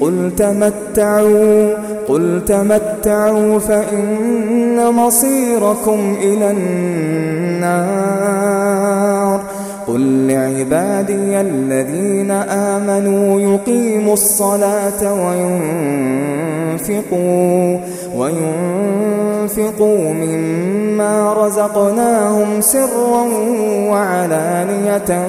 قل تمتعوا قل تمتعوا فإن مصيركم إلى النار. قل لعبادي الذين آمنوا يقيموا الصلاة وينفقوا وينفقوا مما رزقناهم سرا وعلانية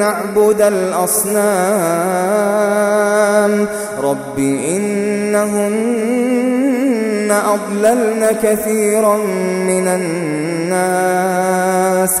نعبد الأصنام. رب إنهن أضللن كثيرا من الناس.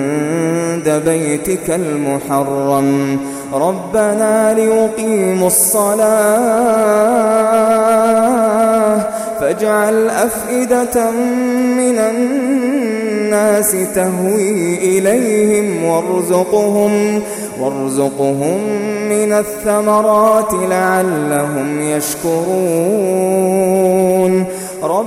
بيتك المحرم. ربنا ليقيموا الصلاة. فاجعل أفئدة من الناس تهوي إليهم وارزقهم وارزقهم من الثمرات لعلهم يشكرون.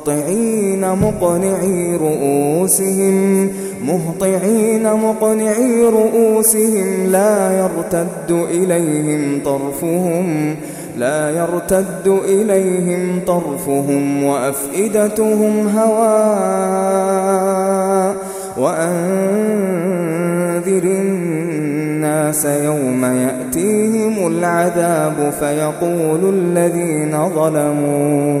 مهطعين مقنعي رؤوسهم مهطعين مقنعي رؤوسهم. لا يرتد إليهم طرفهم لا يرتد إليهم طرفهم. وأفئدتهم هواء وأنذر الناس يوم يأتيهم العذاب. فيقول الذين ظلموا